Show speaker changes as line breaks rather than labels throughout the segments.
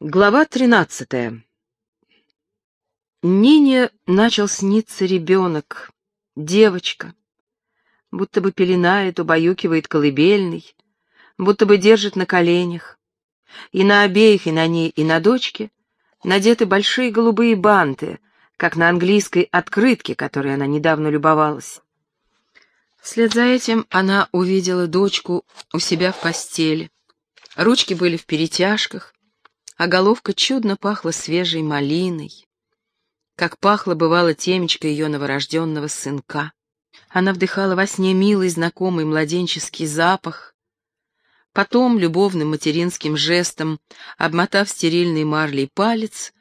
Глава тринадцатая. Нине начал сниться ребенок, девочка, будто бы пеленает, убаюкивает колыбельный, будто бы держит на коленях. И на обеих, и на ней, и на дочке надеты большие голубые банты, как на английской открытке, которой она недавно любовалась. Вслед за этим она увидела дочку у себя в постели. Ручки были в перетяжках, а головка чудно пахла свежей малиной, как пахло бывало темечко ее новорожденного сынка. Она вдыхала во сне милый знакомый младенческий запах, потом любовным материнским жестом, обмотав стерильный марлей палец,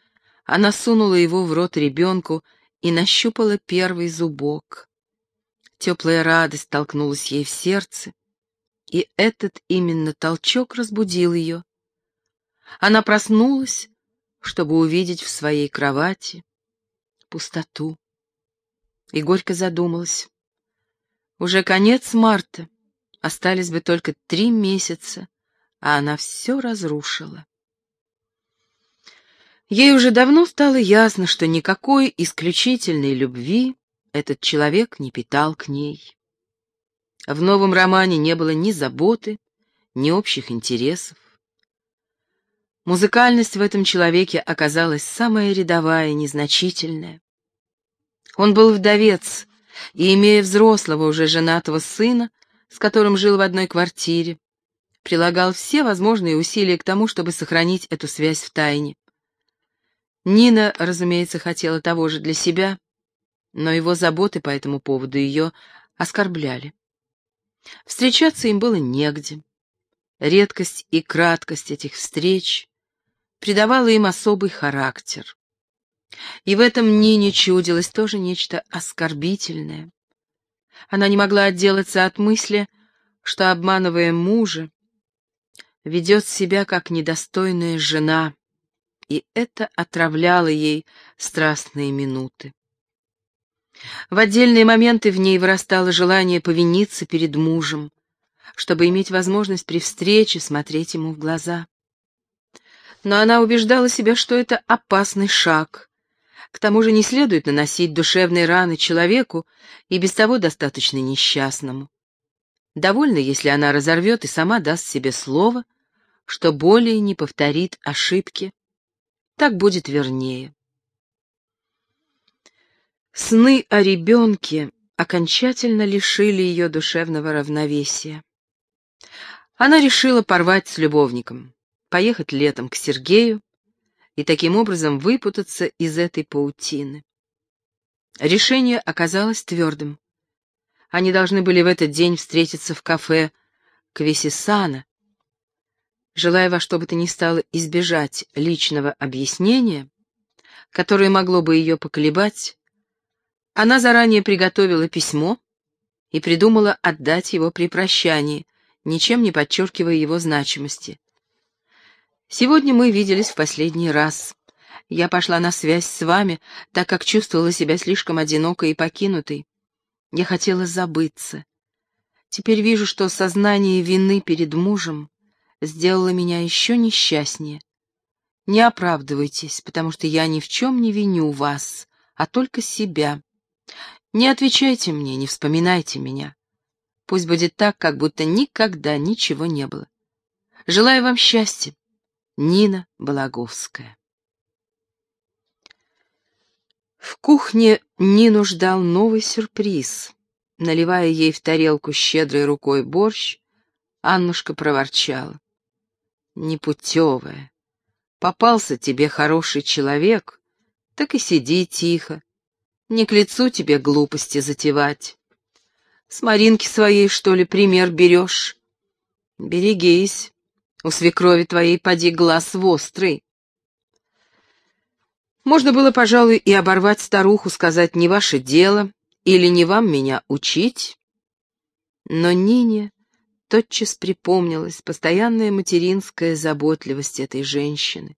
она сунула его в рот ребенку и нащупала первый зубок. Теплая радость толкнулась ей в сердце, и этот именно толчок разбудил ее. Она проснулась, чтобы увидеть в своей кровати пустоту. И горько задумалась. Уже конец марта, остались бы только три месяца, а она все разрушила. Ей уже давно стало ясно, что никакой исключительной любви этот человек не питал к ней. В новом романе не было ни заботы, ни общих интересов. Музыкальность в этом человеке оказалась самая рядовая, незначительная. Он был вдовец, и, имея взрослого, уже женатого сына, с которым жил в одной квартире, прилагал все возможные усилия к тому, чтобы сохранить эту связь в тайне. Нина, разумеется, хотела того же для себя, но его заботы по этому поводу ее оскорбляли. Встречаться им было негде. Редкость и краткость этих встреч придавала им особый характер. И в этом Нине чудилось тоже нечто оскорбительное. Она не могла отделаться от мысли, что, обманывая мужа, ведет себя как недостойная жена, и это отравляло ей страстные минуты. В отдельные моменты в ней вырастало желание повиниться перед мужем, чтобы иметь возможность при встрече смотреть ему в глаза но она убеждала себя, что это опасный шаг. К тому же не следует наносить душевные раны человеку и без того достаточно несчастному. Довольно, если она разорвет и сама даст себе слово, что более не повторит ошибки. Так будет вернее. Сны о ребенке окончательно лишили ее душевного равновесия. Она решила порвать с любовником поехать летом к Сергею и таким образом выпутаться из этой паутины. Решение оказалось твердым. Они должны были в этот день встретиться в кафе Квесисана. Желая во что бы то ни стало избежать личного объяснения, которое могло бы ее поколебать, она заранее приготовила письмо и придумала отдать его при прощании, ничем не подчеркивая его значимости. Сегодня мы виделись в последний раз. Я пошла на связь с вами, так как чувствовала себя слишком одинокой и покинутой. Я хотела забыться. Теперь вижу, что сознание вины перед мужем сделало меня еще несчастнее. Не оправдывайтесь, потому что я ни в чем не виню вас, а только себя. Не отвечайте мне, не вспоминайте меня. Пусть будет так, как будто никогда ничего не было. Желаю вам счастья. Нина Балаговская. В кухне Нину ждал новый сюрприз. Наливая ей в тарелку щедрой рукой борщ, Аннушка проворчала. «Непутевая. Попался тебе хороший человек, так и сиди тихо. Не к лицу тебе глупости затевать. С Маринки своей, что ли, пример берешь? Берегись, у свекрови твоей поди глаз вострый. Можно было, пожалуй, и оборвать старуху, сказать «не ваше дело» или «не вам меня учить». Но Нине тотчас припомнилась постоянная материнская заботливость этой женщины,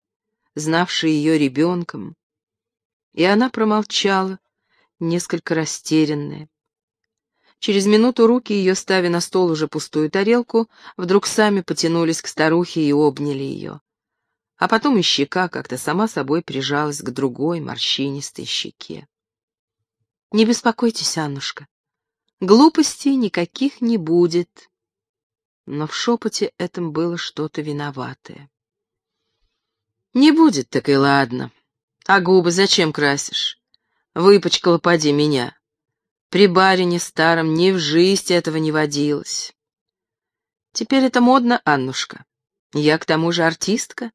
знавшей ее ребенком, и она промолчала, несколько растерянная. Через минуту руки ее, ставя на стол уже пустую тарелку, вдруг сами потянулись к старухе и обняли ее. а потом и щека как-то сама собой прижалась к другой морщинистой щеке. «Не беспокойтесь, Аннушка, глупостей никаких не будет». Но в шепоте этом было что-то виноватое. «Не будет, так и ладно. А губы зачем красишь? Выпачкала поди меня. При барине старом ни в жизнь этого не водилось. Теперь это модно, Аннушка. Я к тому же артистка.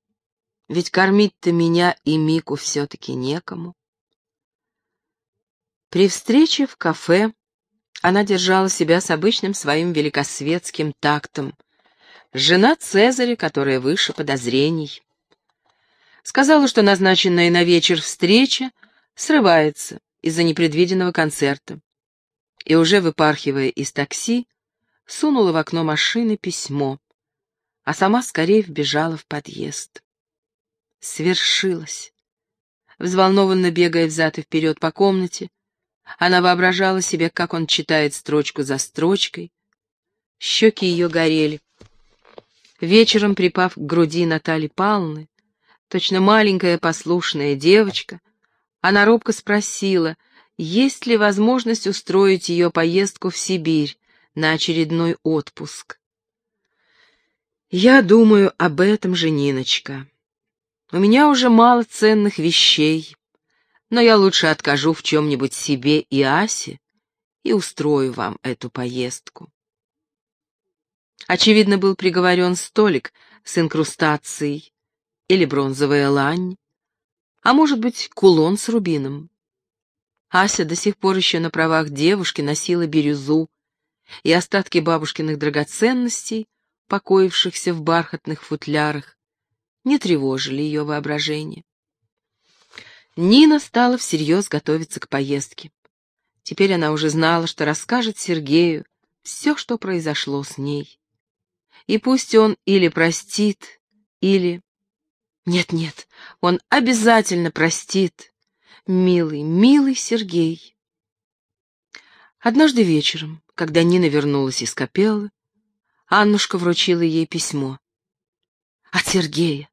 Ведь кормить-то меня и Мику все-таки некому. При встрече в кафе она держала себя с обычным своим великосветским тактом. Жена Цезаря, которая выше подозрений. Сказала, что назначенная на вечер встреча срывается из-за непредвиденного концерта. И уже выпархивая из такси, сунула в окно машины письмо, а сама скорее вбежала в подъезд. Свершилось. Взволнованно бегая взад и вперед по комнате, она воображала себе, как он читает строчку за строчкой. Щеки ее горели. Вечером, припав к груди Натальи Павловны, точно маленькая послушная девочка, она робко спросила, есть ли возможность устроить ее поездку в Сибирь на очередной отпуск. «Я думаю об этом же, Ниночка. У меня уже мало ценных вещей, но я лучше откажу в чем-нибудь себе и Асе и устрою вам эту поездку». Очевидно, был приговорен столик с инкрустацией, или бронзовая лань, а может быть, кулон с рубином. Ася до сих пор еще на правах девушки носила бирюзу, и остатки бабушкиных драгоценностей, покоившихся в бархатных футлярах, не тревожили ее воображение. Нина стала всерьез готовиться к поездке. Теперь она уже знала, что расскажет Сергею все, что произошло с ней. И пусть он или простит, или нет-нет, он обязательно простит. Милый, милый Сергей. Однажды вечером, когда Нина вернулась из капеллы, Аннушка вручила ей письмо. От Сергея.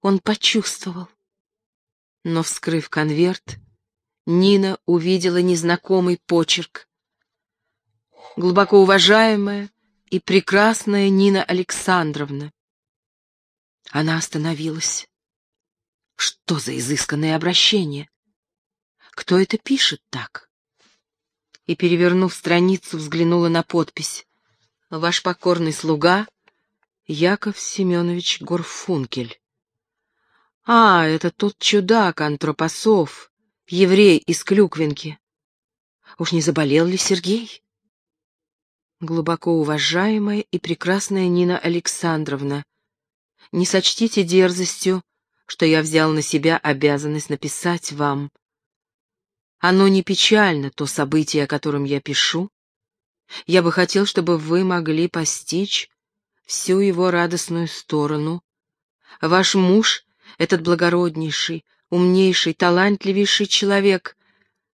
Он почувствовал. Но, вскрыв конверт, Нина увидела незнакомый почерк. Глубоко уважаемая и прекрасная Нина Александровна, она остановилась. Что за изысканное обращение? Кто это пишет так? И, перевернув страницу, взглянула на подпись. Ваш покорный слуга Яков Семенович Горфункель. А, это тот чудак, антропосов, еврей из Клюквинки. Уж не заболел ли Сергей? Глубоко уважаемая и прекрасная Нина Александровна, не сочтите дерзостью, что я взял на себя обязанность написать вам. Оно не печально, то событие, о котором я пишу. Я бы хотел, чтобы вы могли постичь всю его радостную сторону. Ваш муж, этот благороднейший, умнейший, талантливейший человек,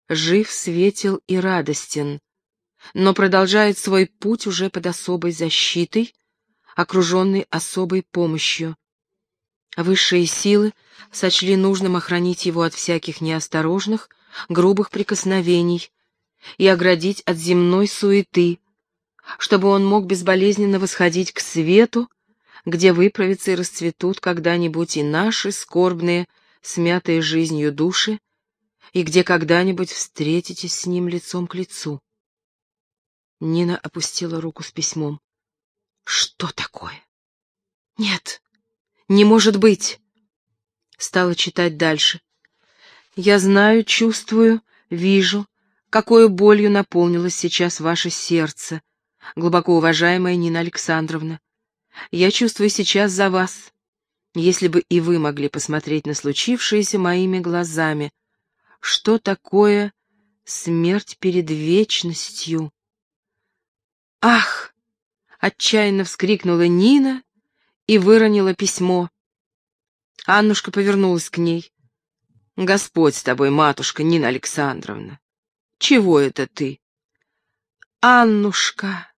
жив, светел и радостен, но продолжает свой путь уже под особой защитой, окруженный особой помощью. Высшие силы сочли нужным охранить его от всяких неосторожных, грубых прикосновений и оградить от земной суеты, чтобы он мог безболезненно восходить к свету, где выправятся и расцветут когда-нибудь и наши скорбные, смятые жизнью души, и где когда-нибудь встретитесь с ним лицом к лицу. Нина опустила руку с письмом. Что такое? Нет, не может быть. Стала читать дальше. Я знаю, чувствую, вижу, какой болью наполнилось сейчас ваше сердце, глубоко уважаемая Нина Александровна. Я чувствую сейчас за вас. Если бы и вы могли посмотреть на случившееся моими глазами, что такое смерть перед вечностью? Ах! Отчаянно вскрикнула Нина и выронила письмо. Аннушка повернулась к ней. «Господь с тобой, матушка Нина Александровна! Чего это ты?» «Аннушка!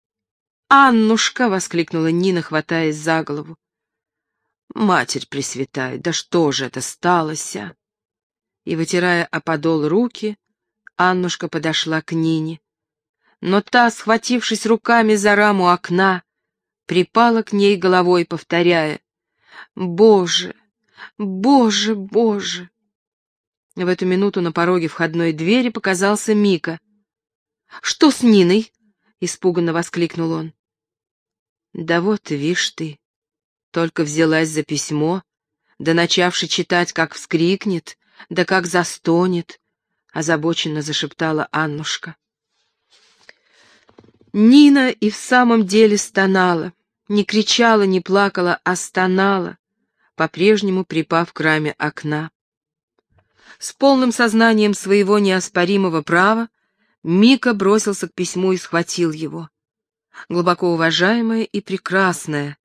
Аннушка!» — воскликнула Нина, хватаясь за голову. Матерь Пресвятая, да что же это сталося? И, вытирая о подол руки, Аннушка подошла к Нине. Но та, схватившись руками за раму окна, припала к ней головой, повторяя «Боже, Боже, Боже!» В эту минуту на пороге входной двери показался Мика. «Что с Ниной?» — испуганно воскликнул он. «Да вот, вишь ты, только взялась за письмо, да начавши читать, как вскрикнет, да как застонет», — озабоченно зашептала Аннушка. Нина и в самом деле стонала, не кричала, не плакала, а стонала, по-прежнему припав к раме окна. С полным сознанием своего неоспоримого права Мика бросился к письму и схватил его. Глубоко уважаемая и прекрасная.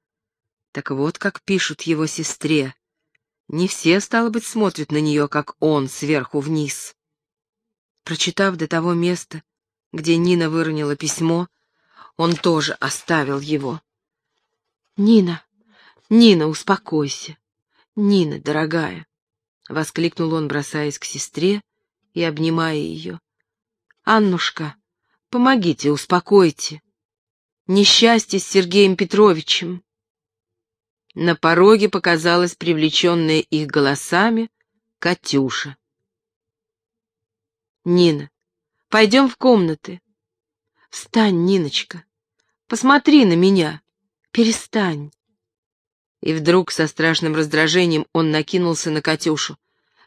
Так вот, как пишут его сестре. Не все, стало быть, смотрят на нее, как он, сверху вниз. Прочитав до того места, где Нина выронила письмо, он тоже оставил его. «Нина, Нина, успокойся. Нина, дорогая!» — воскликнул он, бросаясь к сестре и обнимая ее. «Аннушка, помогите, успокойте. Несчастье с Сергеем Петровичем». На пороге показалась привлеченная их голосами Катюша. «Нина, пойдем в комнаты». «Встань, Ниночка, посмотри на меня, перестань». И вдруг со страшным раздражением он накинулся на Катюшу.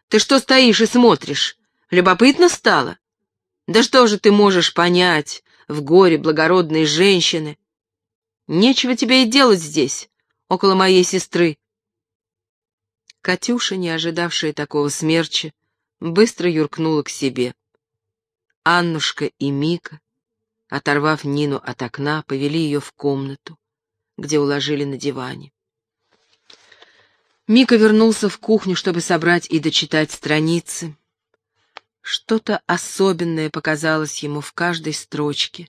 «Ты что стоишь и смотришь? Любопытно стало? Да что же ты можешь понять в горе благородной женщины? Нечего тебе и делать здесь, около моей сестры». Катюша, не ожидавшая такого смерча, быстро юркнула к себе. Аннушка и Мика, оторвав Нину от окна, повели ее в комнату, где уложили на диване. Мика вернулся в кухню, чтобы собрать и дочитать страницы. Что-то особенное показалось ему в каждой строчке.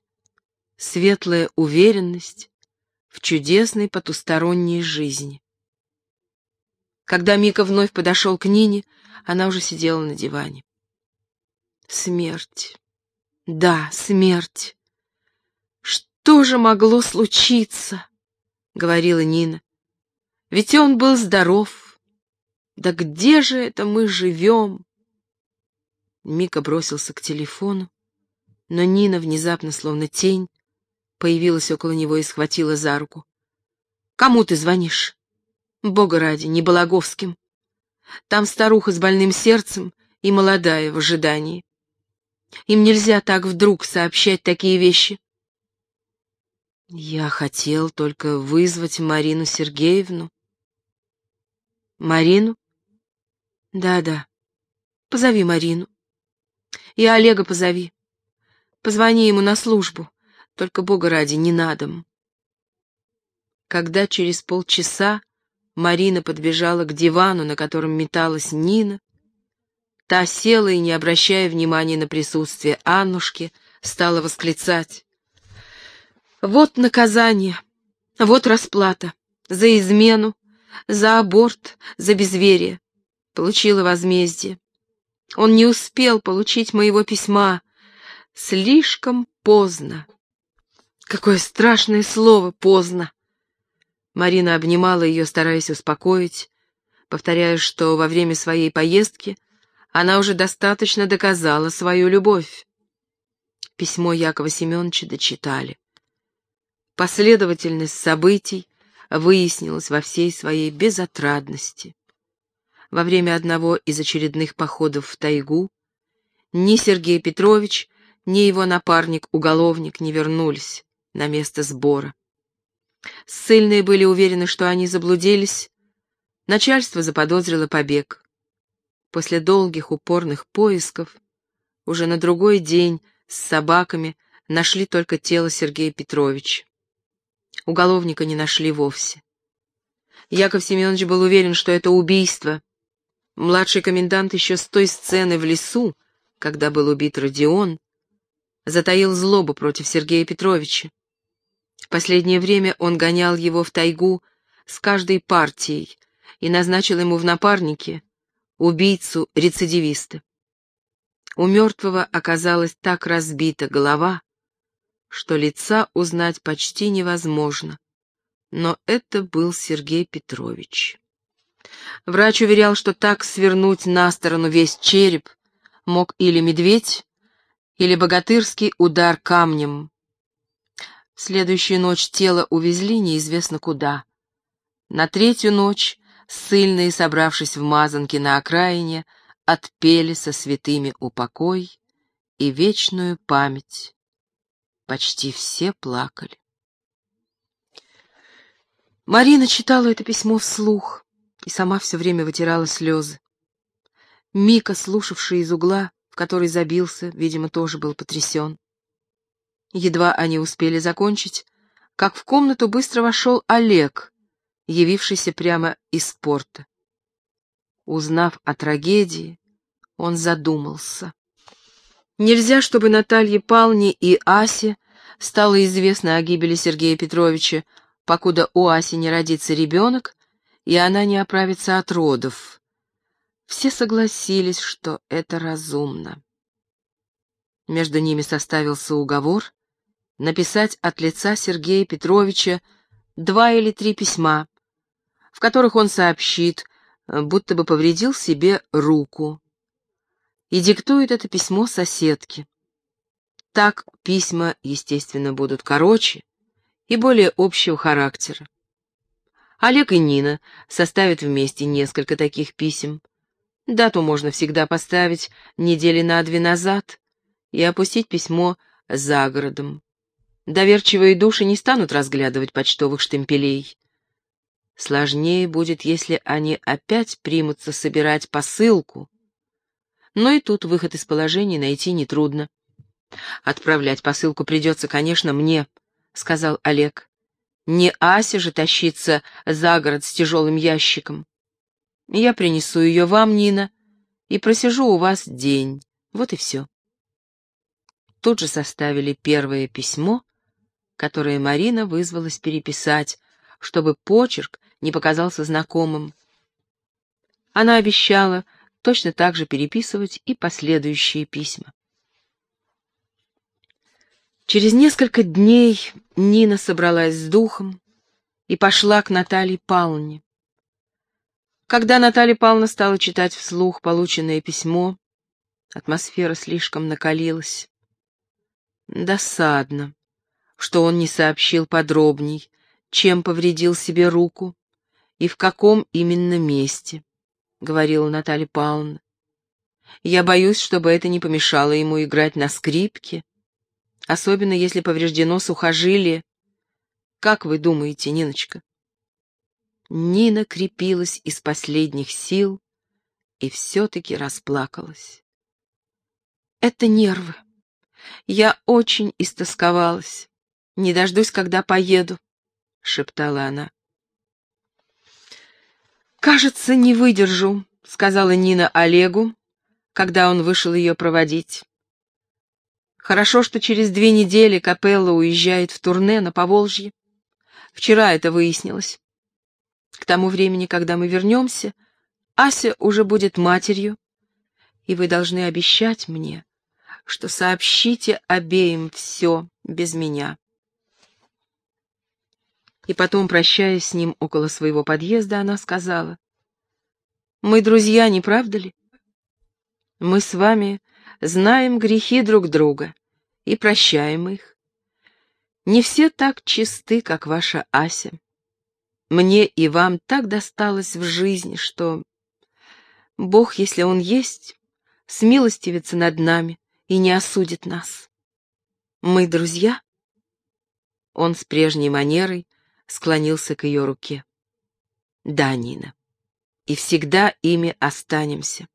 Светлая уверенность в чудесной потусторонней жизни. Когда Мика вновь подошел к Нине, она уже сидела на диване. Смерть. Да, смерть. Что же могло случиться? — говорила Нина. Ведь он был здоров. Да где же это мы живем? Мика бросился к телефону, но Нина, внезапно, словно тень, появилась около него и схватила за руку. «Кому ты звонишь?» «Бога ради, не Балаговским. Там старуха с больным сердцем и молодая в ожидании. Им нельзя так вдруг сообщать такие вещи». «Я хотел только вызвать Марину Сергеевну», Марину? Да-да. Позови Марину. И Олега позови. Позвони ему на службу. Только, Бога ради, не надо. Когда через полчаса Марина подбежала к дивану, на котором металась Нина, та села и, не обращая внимания на присутствие Аннушки, стала восклицать. «Вот наказание, вот расплата за измену, за аборт, за безверие. Получила возмездие. Он не успел получить моего письма. Слишком поздно. Какое страшное слово «поздно». Марина обнимала ее, стараясь успокоить, повторяя, что во время своей поездки она уже достаточно доказала свою любовь. Письмо Якова Семеновича дочитали. Последовательность событий выяснилось во всей своей безотрадности. Во время одного из очередных походов в тайгу ни Сергей Петрович, ни его напарник-уголовник не вернулись на место сбора. Ссыльные были уверены, что они заблудились. Начальство заподозрило побег. После долгих упорных поисков уже на другой день с собаками нашли только тело Сергея Петровича. Уголовника не нашли вовсе. Яков Семенович был уверен, что это убийство. Младший комендант еще с той сцены в лесу, когда был убит Родион, затаил злобу против Сергея Петровича. В последнее время он гонял его в тайгу с каждой партией, и назначил ему в напарнике убийцу-рецидивиста. У мертвого оказалась так разбита голова, что лица узнать почти невозможно. Но это был Сергей Петрович. Врач уверял, что так свернуть на сторону весь череп мог или медведь, или богатырский удар камнем. В следующую ночь тело увезли неизвестно куда. На третью ночь ссыльные, собравшись в мазанке на окраине, отпели со святыми упокой и вечную память. Почти все плакали. Марина читала это письмо вслух и сама все время вытирала слезы. Мика, слушавший из угла, в который забился, видимо, тоже был потрясен. Едва они успели закончить, как в комнату быстро вошел Олег, явившийся прямо из порта. Узнав о трагедии, он задумался. Нельзя, чтобы Наталье Палне и Асе стало известно о гибели Сергея Петровича, покуда у Аси не родится ребенок, и она не оправится от родов. Все согласились, что это разумно. Между ними составился уговор написать от лица Сергея Петровича два или три письма, в которых он сообщит, будто бы повредил себе руку, и диктует это письмо соседке. Так письма, естественно, будут короче и более общего характера. Олег и Нина составят вместе несколько таких писем. Дату можно всегда поставить недели на две назад и опустить письмо за городом. Доверчивые души не станут разглядывать почтовых штемпелей. Сложнее будет, если они опять примутся собирать посылку. Но и тут выход из положения найти нетрудно. «Отправлять посылку придется, конечно, мне», — сказал Олег. Не Ася же тащиться за город с тяжелым ящиком. Я принесу ее вам, Нина, и просижу у вас день. Вот и все. Тут же составили первое письмо, которое Марина вызвалась переписать, чтобы почерк не показался знакомым. Она обещала точно так же переписывать и последующие письма. Через несколько дней Нина собралась с духом и пошла к Наталье Павловне. Когда Наталья Павловна стала читать вслух полученное письмо, атмосфера слишком накалилась. Досадно, что он не сообщил подробней, чем повредил себе руку и в каком именно месте, — говорила Наталья Павловна. Я боюсь, чтобы это не помешало ему играть на скрипке особенно если повреждено сухожилие. Как вы думаете, Ниночка? Нина крепилась из последних сил и все-таки расплакалась. Это нервы. Я очень истосковалась. Не дождусь, когда поеду, — шептала она. «Кажется, не выдержу», — сказала Нина Олегу, когда он вышел ее проводить. Хорошо, что через две недели Капелла уезжает в турне на Поволжье. Вчера это выяснилось. К тому времени, когда мы вернемся, Ася уже будет матерью, и вы должны обещать мне, что сообщите обеим все без меня. И потом, прощаясь с ним около своего подъезда, она сказала, «Мы друзья, не правда ли? Мы с вами знаем грехи друг друга и прощаем их. Не все так чисты, как ваша Ася. Мне и вам так досталось в жизни, что Бог, если Он есть, смилостивится над нами и не осудит нас. Мы друзья?» Он с прежней манерой склонился к ее руке. «Да, Нина, и всегда ими останемся.